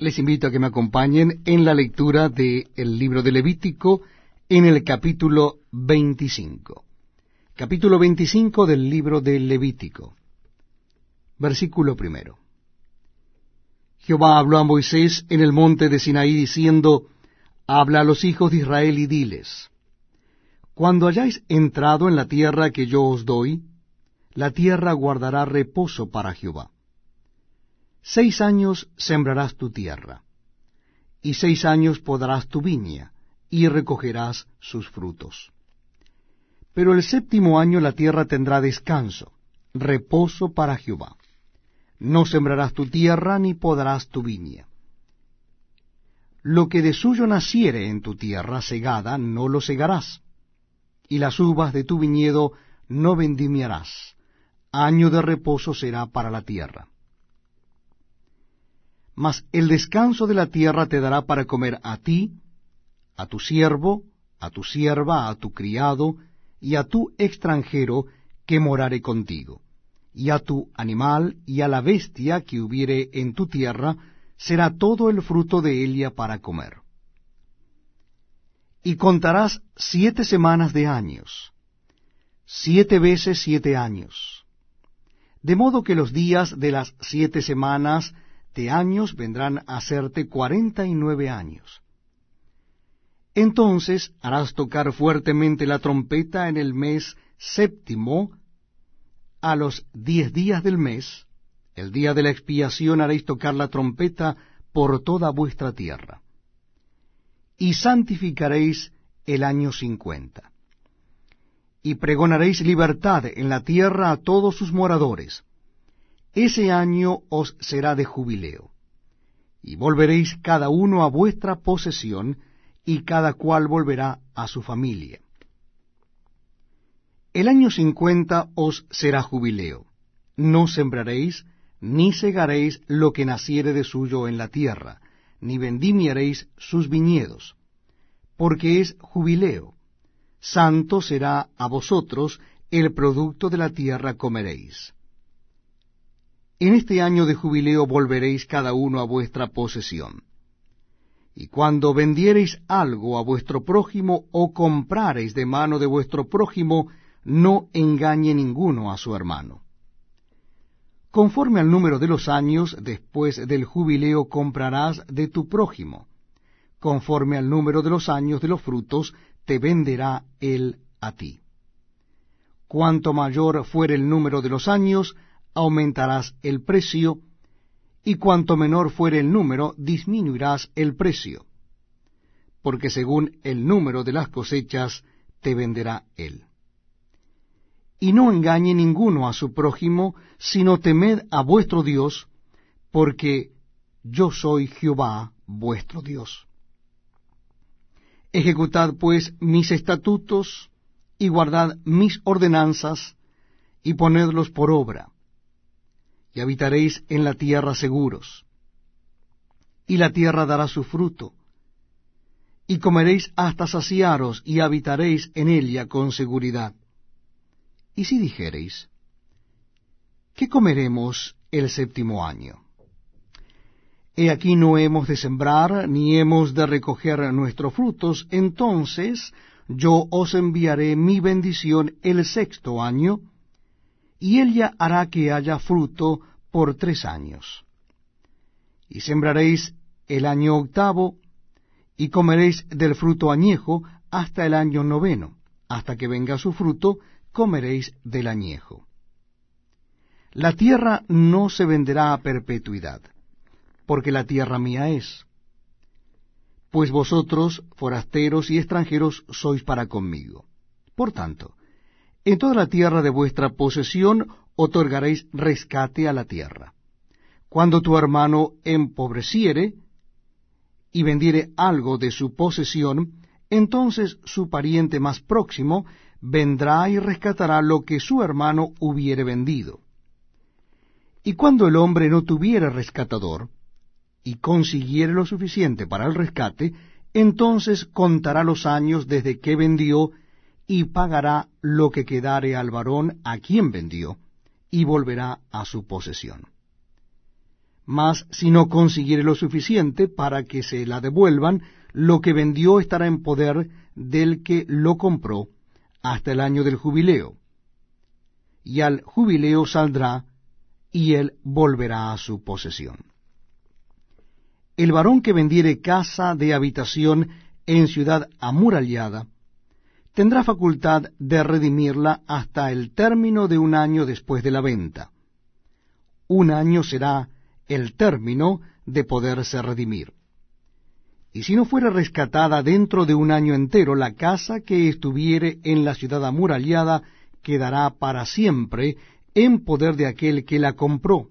Les invito a que me acompañen en la lectura del libro de Levítico en el capítulo 25. Capítulo 25 del libro de Levítico. Versículo primero. Jehová habló a Moisés en el monte de Sinaí diciendo, Habla a los hijos de Israel y diles, Cuando hayáis entrado en la tierra que yo os doy, la tierra guardará reposo para Jehová. Seis años sembrarás tu tierra, y seis años podarás tu viña, y recogerás sus frutos. Pero el séptimo año la tierra tendrá descanso, reposo para Jehová. No sembrarás tu tierra ni podarás tu viña. Lo que de suyo naciere en tu tierra segada, no lo segarás, y las uvas de tu viñedo no vendimiarás. Año de reposo será para la tierra. Mas el descanso de la tierra te dará para comer a ti, a tu siervo, a tu sierva, a tu criado, y a tu extranjero que morare contigo y a tu animal y a la bestia que hubiere en tu tierra, será todo el fruto de ella para comer. Y contarás siete semanas de años, siete veces siete años, de modo que los días de las siete semanas años vendrán a serte cuarenta y nueve años. Entonces harás tocar fuertemente la trompeta en el mes séptimo, a los diez días del mes, el día de la expiación haréis tocar la trompeta por toda vuestra tierra. Y santificaréis el año cincuenta. Y pregonaréis libertad en la tierra a todos sus moradores. Ese año os será de jubileo. Y volveréis cada uno a vuestra posesión, y cada cual volverá a su familia. El año cincuenta os será jubileo. No sembraréis, ni segaréis lo que naciere de suyo en la tierra, ni vendimiaréis sus viñedos, porque es jubileo. Santo será a vosotros, el producto de la tierra comeréis. En este año de jubileo volveréis cada uno a vuestra posesión. Y cuando vendiereis algo a vuestro prójimo o comprareis de mano de vuestro prójimo, no engañe ninguno a su hermano. Conforme al número de los años después del jubileo comprarás de tu prójimo. Conforme al número de los años de los frutos te venderá él a ti. Cuanto mayor fuere el número de los años, aumentarás el precio, y cuanto menor fuere el número, disminuirás el precio, porque según el número de las cosechas te venderá él. Y no engañe ninguno a su prójimo, sino temed a vuestro Dios, porque yo soy Jehová vuestro Dios. Ejecutad pues mis estatutos, y guardad mis ordenanzas, y ponedlos por obra, y habitaréis en la tierra seguros, y la tierra dará su fruto, y comeréis hasta saciaros, y habitaréis en ella con seguridad. Y si dijereis, ¿qué comeremos el séptimo año? He aquí no hemos de sembrar, ni hemos de recoger nuestros frutos, entonces yo os enviaré mi bendición el sexto año, y ella hará que haya fruto por tres años. Y sembraréis el año octavo, y comeréis del fruto añejo hasta el año noveno, hasta que venga su fruto, comeréis del añejo. La tierra no se venderá a perpetuidad, porque la tierra mía es. Pues vosotros, forasteros y extranjeros, sois para conmigo. Por tanto, en toda la tierra de vuestra posesión otorgaréis rescate a la tierra. Cuando tu hermano empobreciere y vendiere algo de su posesión, entonces su pariente más próximo vendrá y rescatará lo que su hermano hubiere vendido. Y cuando el hombre no tuviere rescatador, y consiguiere lo suficiente para el rescate, entonces contará los años desde que vendió, y pagará lo que quedare al varón a quien vendió, y volverá a su posesión. Mas si no consiguiere lo suficiente para que se la devuelvan, lo que vendió estará en poder del que lo compró hasta el año del jubileo. Y al jubileo saldrá, y él volverá a su posesión. El varón que vendiere casa de habitación en ciudad amurallada, tendrá facultad de redimirla hasta el término de un año después de la venta. Un año será el término de poderse redimir. Y si no fuera rescatada dentro de un año entero, la casa que estuviere en la ciudad amurallada quedará para siempre en poder de aquel que la compró,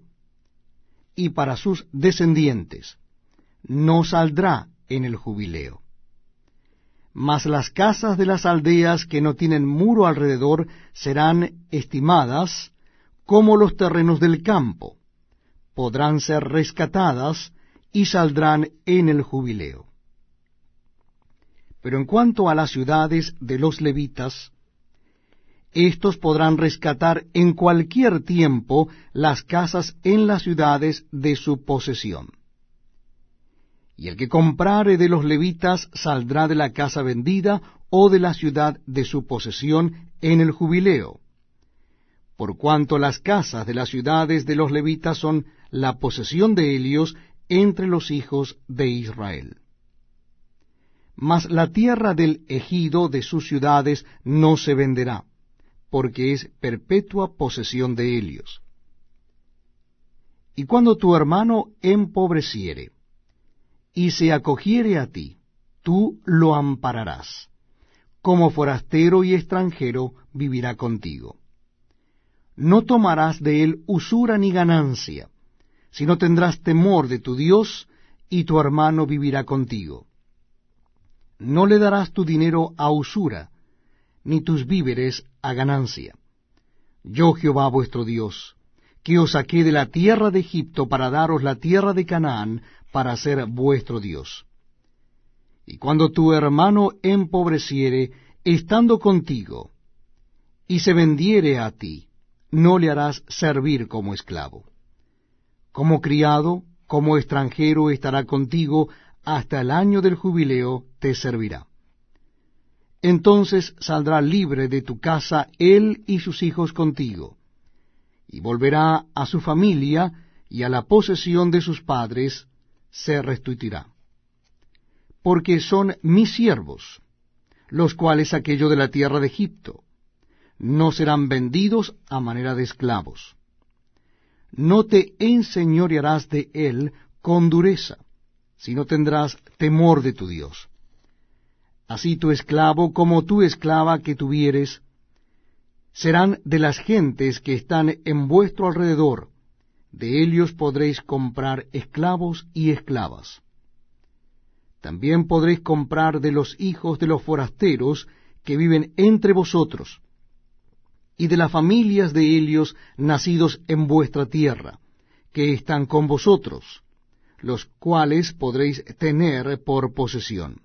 y para sus descendientes. No saldrá en el jubileo. Mas las casas de las aldeas que no tienen muro alrededor serán estimadas como los terrenos del campo, podrán ser rescatadas y saldrán en el jubileo. Pero en cuanto a las ciudades de los levitas, éstos podrán rescatar en cualquier tiempo las casas en las ciudades de su posesión. Y el que comprare de los levitas saldrá de la casa vendida o de la ciudad de su posesión en el jubileo, por cuanto las casas de las ciudades de los levitas son la posesión de ellos entre los hijos de Israel mas la tierra del ejido de sus ciudades no se venderá, porque es perpetua posesión de ellos. Y cuando tu hermano empobreciere, y se acogiere a ti, tú lo ampararás. Como forastero y extranjero vivirá contigo. No tomarás de él usura ni ganancia, sino tendrás temor de tu Dios, y tu hermano vivirá contigo no le darás tu dinero a usura, ni tus víveres a ganancia. Yo Jehová vuestro Dios, que os saqué de la tierra de Egipto para daros la tierra de Canaán, para ser vuestro Dios. Y cuando tu hermano empobreciere, estando contigo, y se vendiere a ti, no le harás servir como esclavo. Como criado, como extranjero estará contigo hasta el año del jubileo te servirá. Entonces saldrá libre de tu casa él y sus hijos contigo, y volverá a su familia y a la posesión de sus padres se restituirá. Porque son mis siervos, los cuales aquello de la tierra de Egipto, no serán vendidos a manera de esclavos. No te enseñorearás de él con dureza no tendrás temor de tu Dios. Así tu esclavo como tu esclava que tuvieres, serán de las gentes que están en vuestro alrededor, de ellos podréis comprar esclavos y esclavas. También podréis comprar de los hijos de los forasteros que viven entre vosotros, y de las familias de ellos nacidos en vuestra tierra, que están con vosotros, los cuales podréis tener por posesión.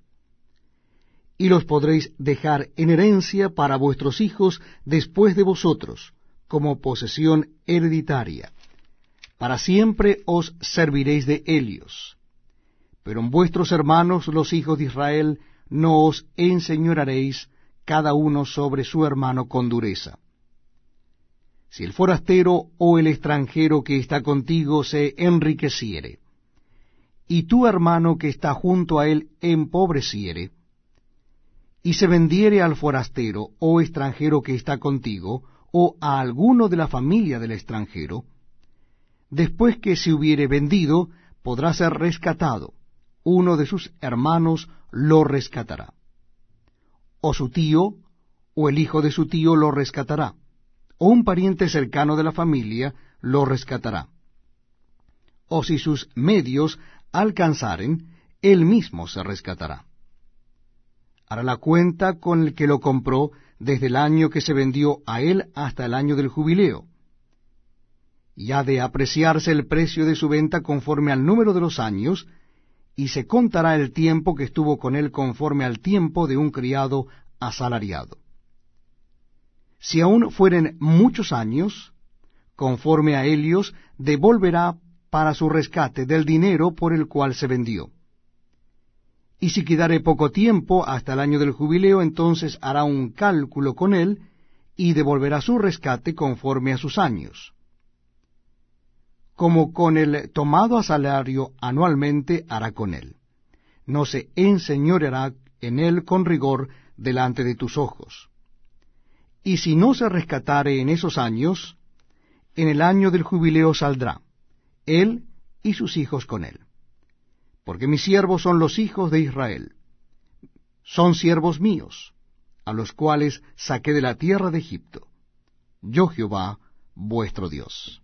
Y los podréis dejar en herencia para vuestros hijos después de vosotros, como posesión hereditaria. Para siempre os serviréis de ellos. Pero en vuestros hermanos los hijos de Israel no os enseñoraréis cada uno sobre su hermano con dureza. Si el forastero o el extranjero que está contigo se enriqueciere, y tu hermano que está junto a él empobreciere, y se vendiere al forastero o extranjero que está contigo, o a alguno de la familia del extranjero, después que se hubiere vendido, podrá ser rescatado, uno de sus hermanos lo rescatará. O su tío, o el hijo de su tío lo rescatará, o un pariente cercano de la familia lo rescatará. O si sus medios alcanzaren, él mismo se rescatará. Hará la cuenta con el que lo compró desde el año que se vendió a él hasta el año del jubileo. Y ha de apreciarse el precio de su venta conforme al número de los años, y se contará el tiempo que estuvo con él conforme al tiempo de un criado asalariado. Si aún fueren muchos años, conforme a Helios, devolverá para su rescate del dinero por el cual se vendió. Y si quedare poco tiempo hasta el año del jubileo, entonces hará un cálculo con él y devolverá su rescate conforme a sus años. Como con el tomado a salario anualmente hará con él. No se enseñoreará en él con rigor delante de tus ojos. Y si no se rescatare en esos años, en el año del jubileo saldrá, él y sus hijos con él. Porque mis siervos son los hijos de Israel, son siervos míos, a los cuales saqué de la tierra de Egipto. Yo Jehová, vuestro Dios.